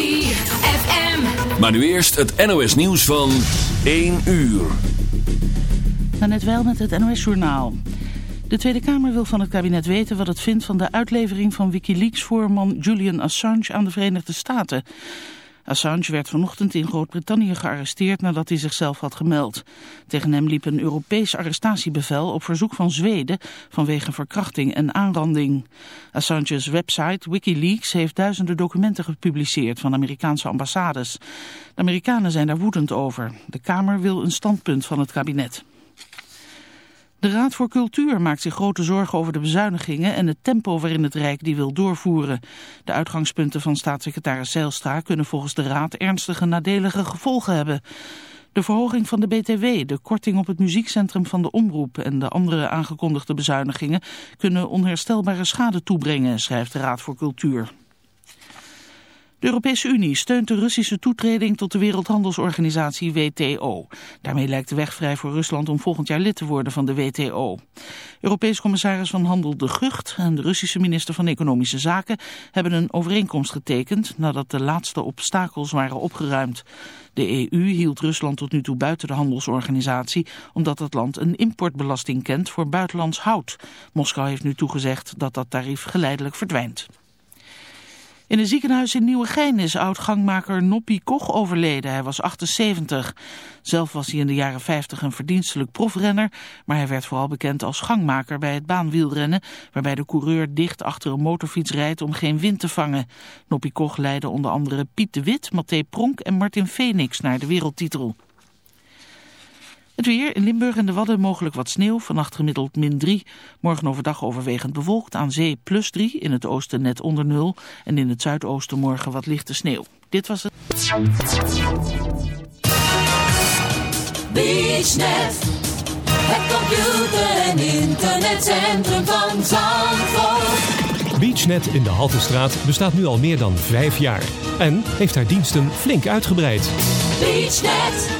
ZFM. Maar nu eerst het NOS nieuws van 1 uur. net wel met het NOS journaal. De Tweede Kamer wil van het kabinet weten wat het vindt van de uitlevering van Wikileaks-voorman Julian Assange aan de Verenigde Staten. Assange werd vanochtend in Groot-Brittannië gearresteerd nadat hij zichzelf had gemeld. Tegen hem liep een Europees arrestatiebevel op verzoek van Zweden vanwege verkrachting en aanranding. Assange's website Wikileaks heeft duizenden documenten gepubliceerd van Amerikaanse ambassades. De Amerikanen zijn daar woedend over. De Kamer wil een standpunt van het kabinet. De Raad voor Cultuur maakt zich grote zorgen over de bezuinigingen en het tempo waarin het Rijk die wil doorvoeren. De uitgangspunten van staatssecretaris Zijlstra kunnen volgens de Raad ernstige nadelige gevolgen hebben. De verhoging van de BTW, de korting op het muziekcentrum van de Omroep en de andere aangekondigde bezuinigingen kunnen onherstelbare schade toebrengen, schrijft de Raad voor Cultuur. De Europese Unie steunt de Russische toetreding tot de Wereldhandelsorganisatie WTO. Daarmee lijkt de weg vrij voor Rusland om volgend jaar lid te worden van de WTO. Europees commissaris van Handel De Gucht en de Russische minister van Economische Zaken hebben een overeenkomst getekend nadat de laatste obstakels waren opgeruimd. De EU hield Rusland tot nu toe buiten de handelsorganisatie omdat het land een importbelasting kent voor buitenlands hout. Moskou heeft nu toegezegd dat dat tarief geleidelijk verdwijnt. In een ziekenhuis in Nieuwegein is oud-gangmaker Noppie Koch overleden. Hij was 78. Zelf was hij in de jaren 50 een verdienstelijk profrenner, maar hij werd vooral bekend als gangmaker bij het baanwielrennen, waarbij de coureur dicht achter een motorfiets rijdt om geen wind te vangen. Noppie Koch leidde onder andere Piet de Wit, Matthé Pronk en Martin Phoenix naar de wereldtitel. Het weer in Limburg en de Wadden mogelijk wat sneeuw. Vannacht gemiddeld min 3. Morgen overdag overwegend bewolkt. Aan zee plus 3. In het oosten net onder 0. En in het zuidoosten morgen wat lichte sneeuw. Dit was het. BeachNet. Het computer- en internetcentrum van Zandvoort. BeachNet in de Haltestraat bestaat nu al meer dan vijf jaar. En heeft haar diensten flink uitgebreid. BeachNet.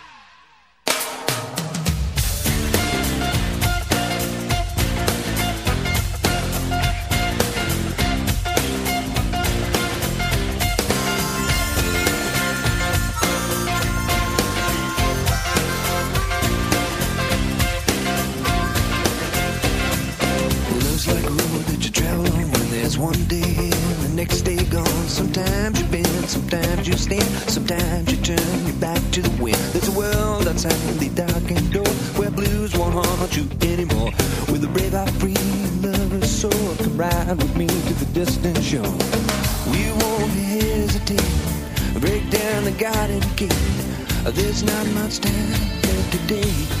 want you anymore. With a brave eye, free, lover soul, come ride with me to the distant shore. We won't hesitate, break down the garden gate. There's not much time left today.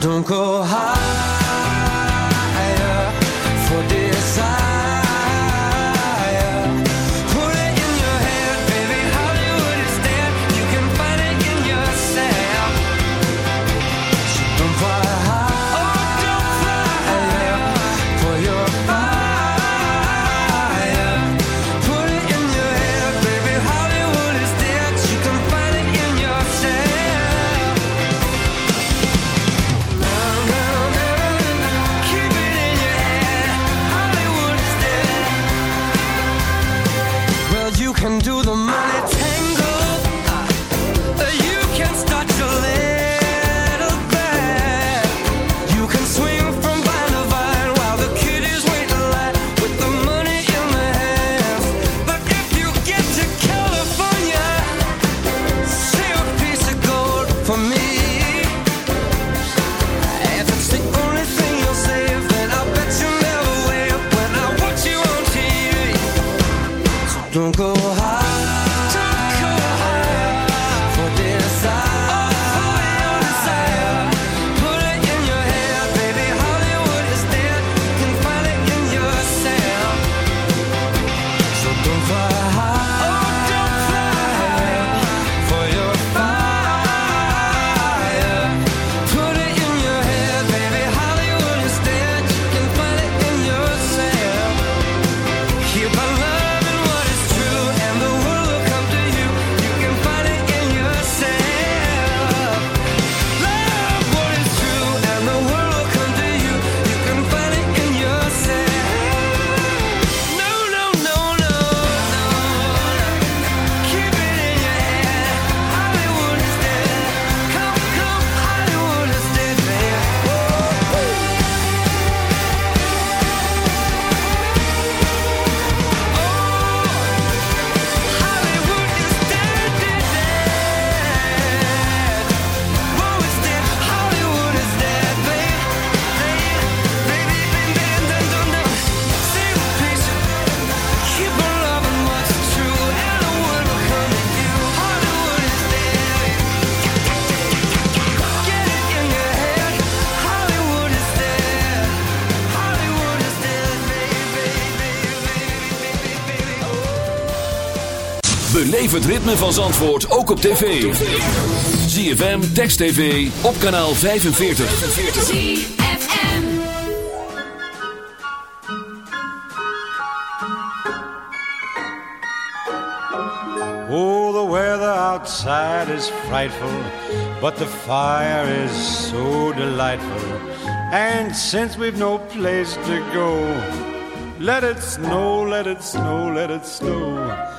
Don't go high. Beleef het ritme van Zandvoort ook op tv. ZFM, Text TV, op kanaal 45. ZFM. Oh, the weather outside is frightful, but the fire is so delightful. And since we've no place to go, let it snow, let it snow, let it snow.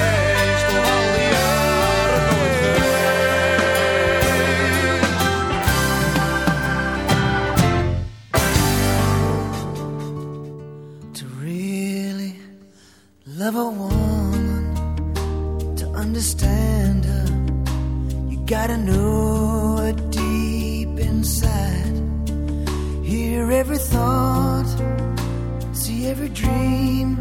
every dream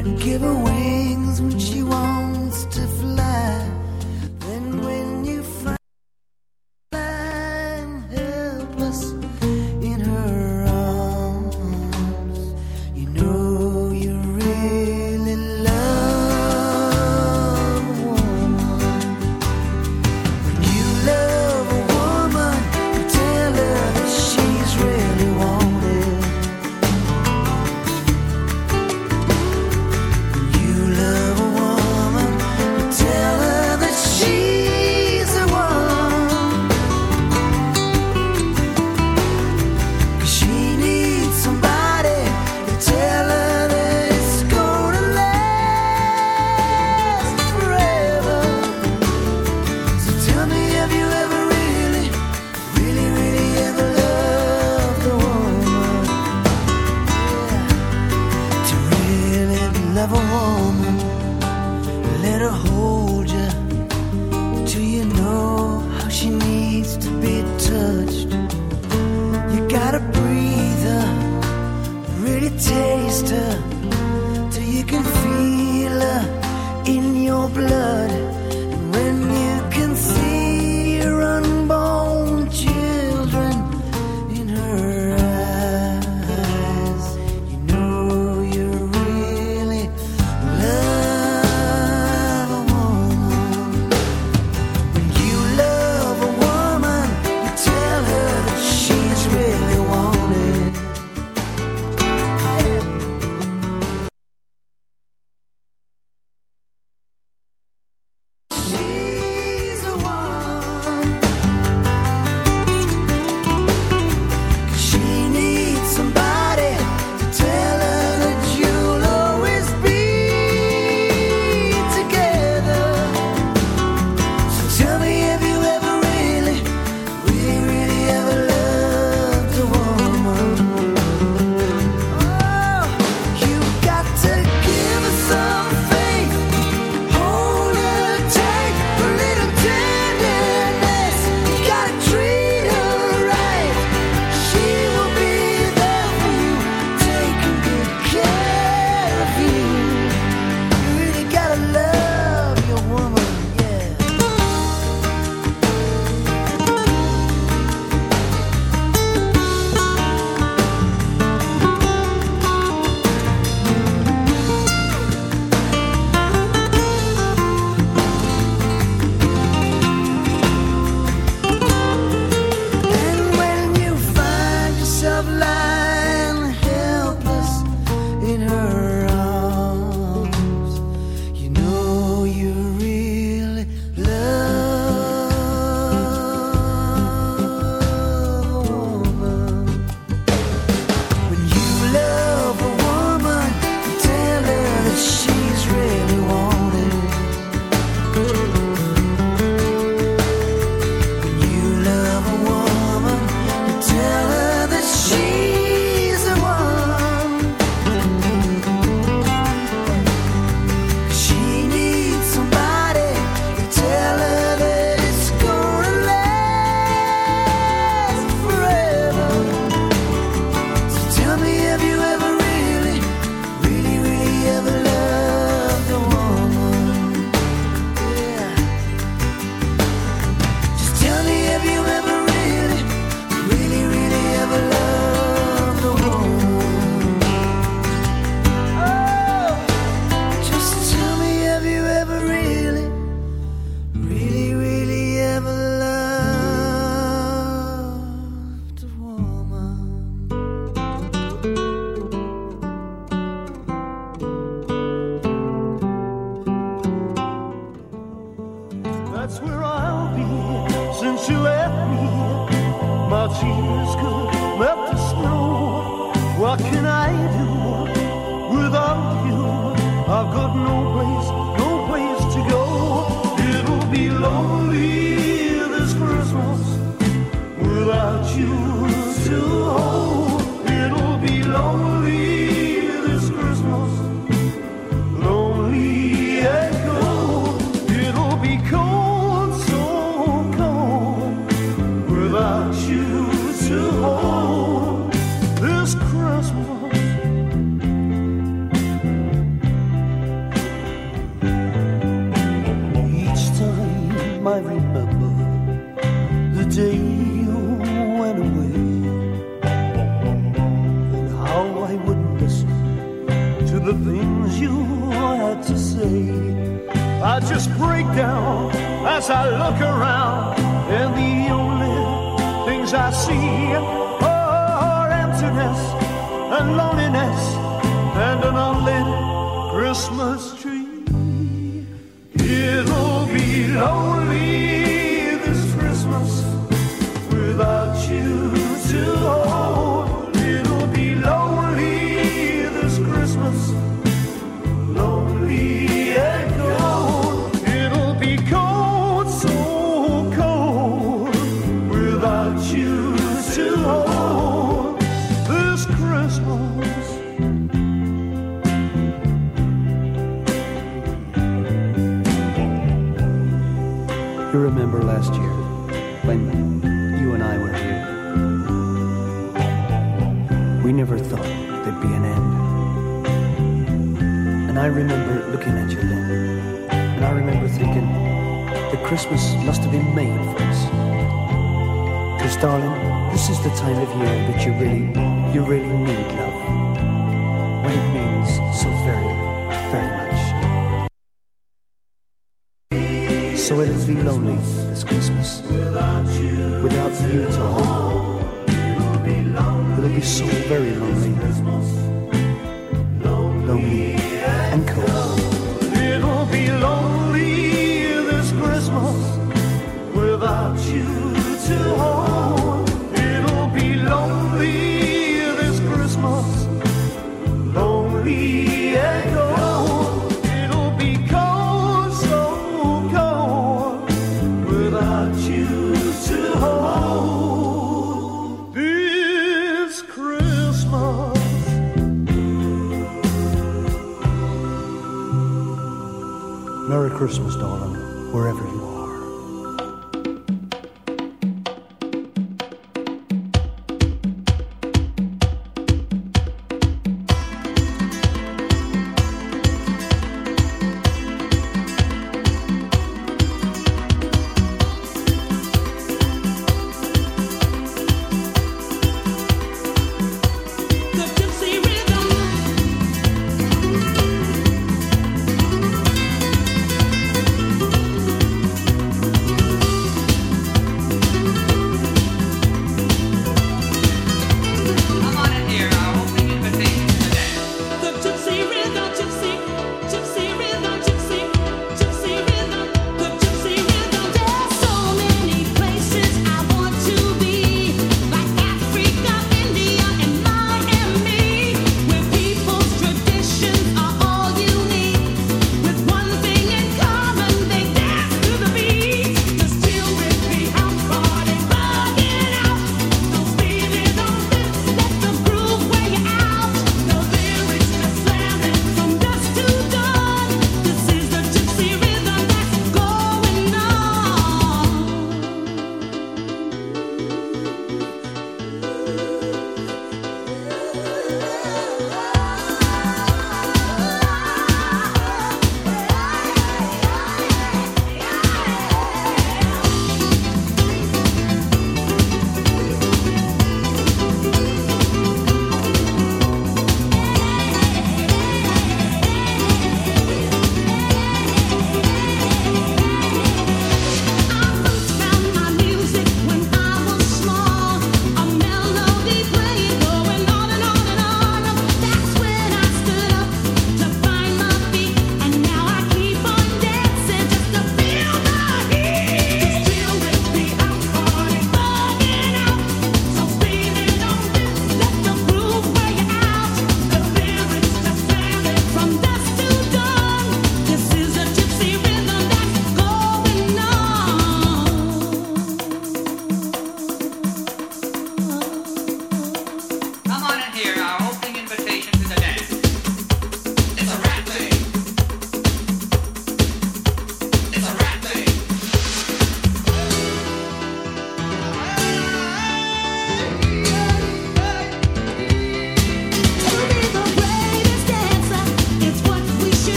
and give her wings when she wants to fly.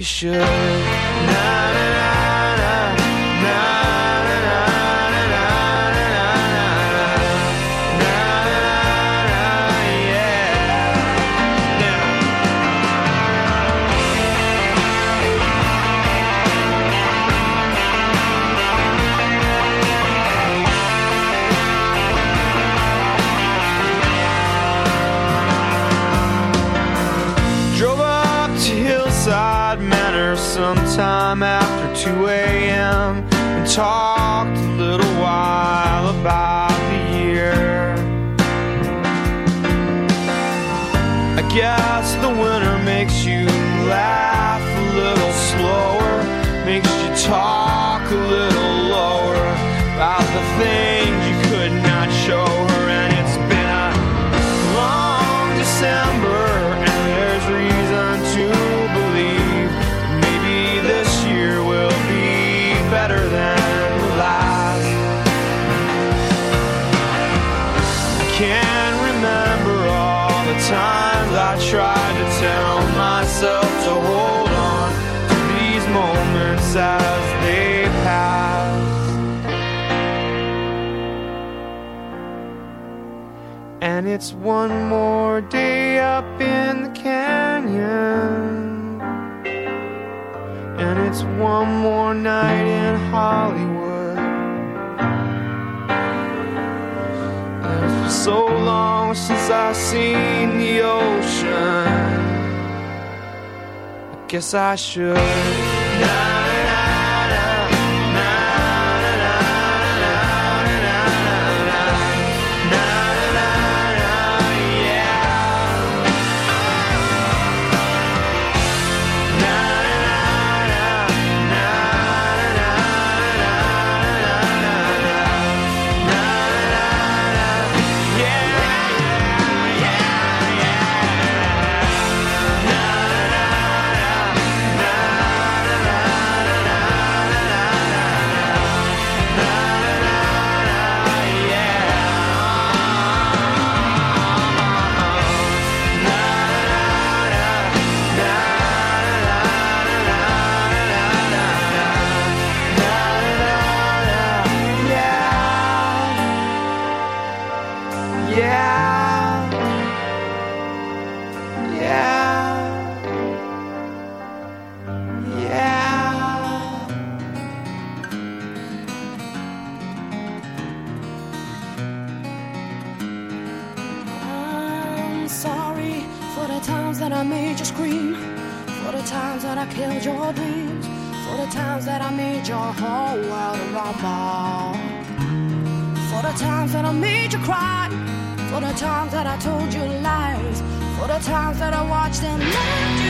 you should. 2 a.m. and talked a little while about the year. I guess the winter makes you laugh a little slower, makes you talk a little lower about the things. And it's one more day up in the canyon. And it's one more night in Hollywood. And it's been so long since I've seen the ocean. I guess I should. Now times that I made your whole world a rumble. For the times that I made you cry. For the times that I told you lies. For the times that I watched and loved you.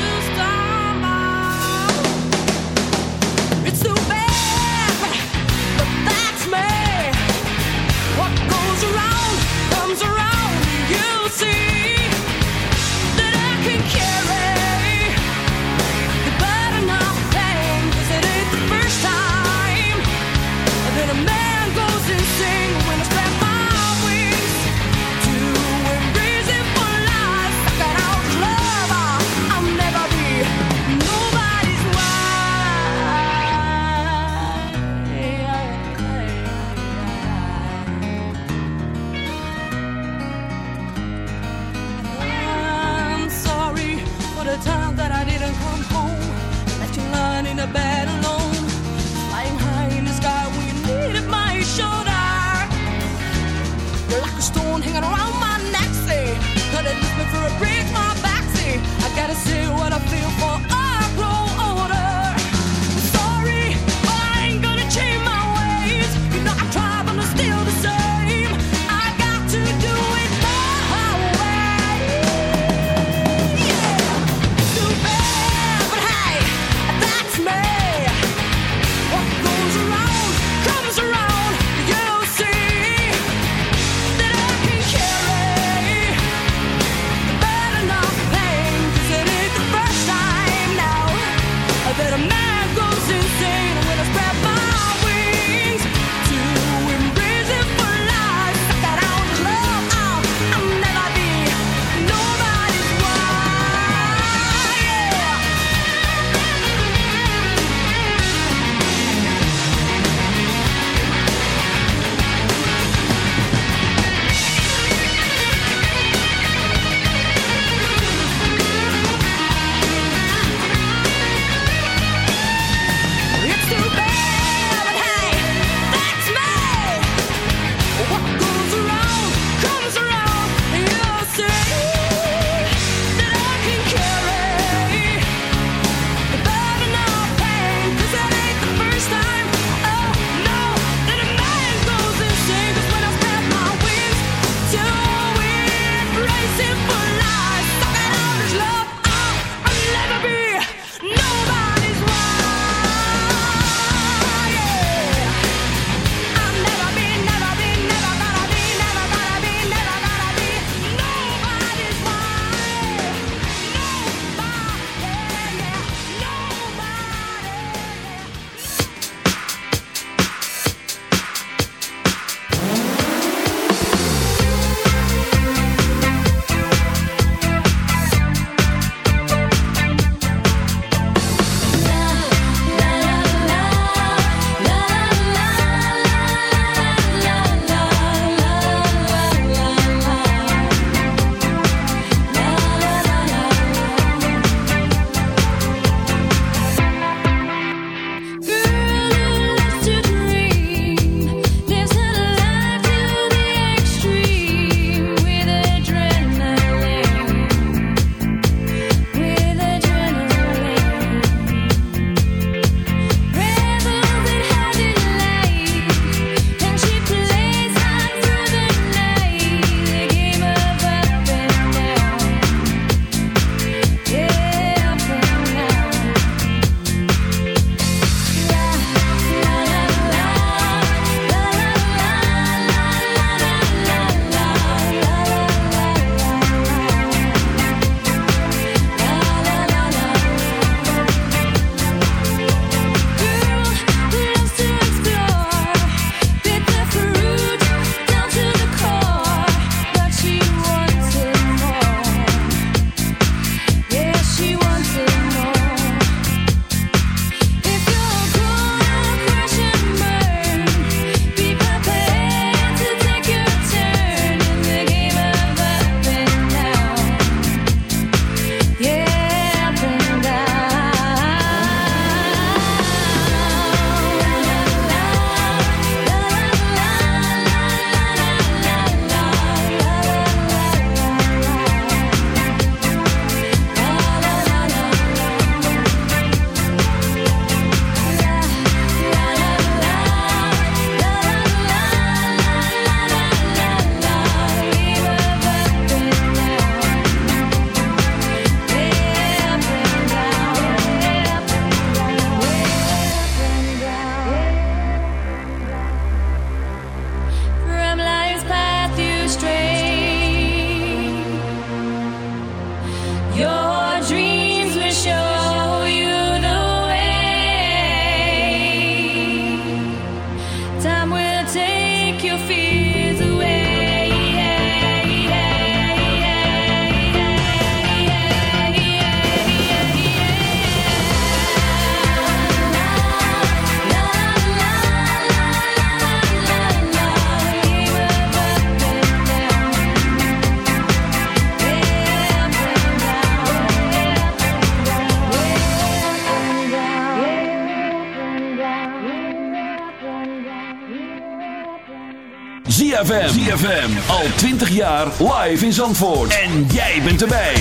ZFM. ZFM. Al 20 jaar live in Zandvoort. En jij bent erbij.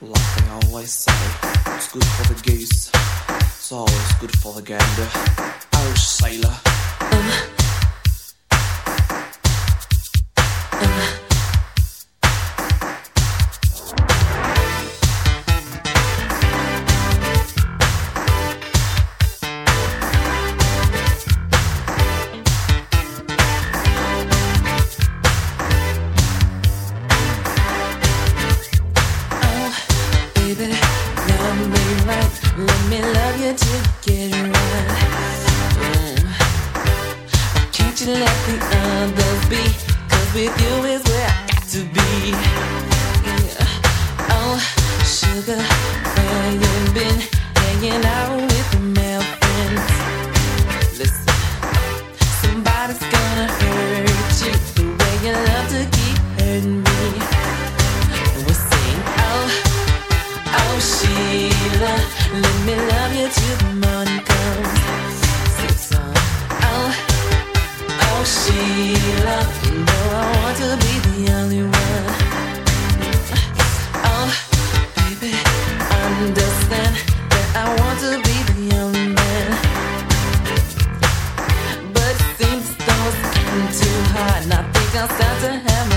Like I always say, it's good for the goose. It's always good for the gander. I'll start to hammer.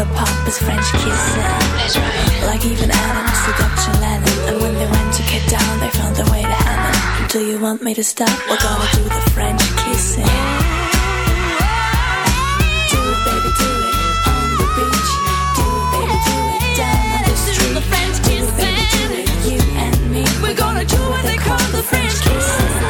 the pop is French kissing. Right. Like even Adam, seduction Lennon. And when they went to get down, they found their way to heaven. Do you want me to stop? We're gonna do the French kissing. Do it, baby, do it on the beach. Do it, baby, do it down. Do, the French baby, do it, you and me. We're gonna do what they call the French kissing.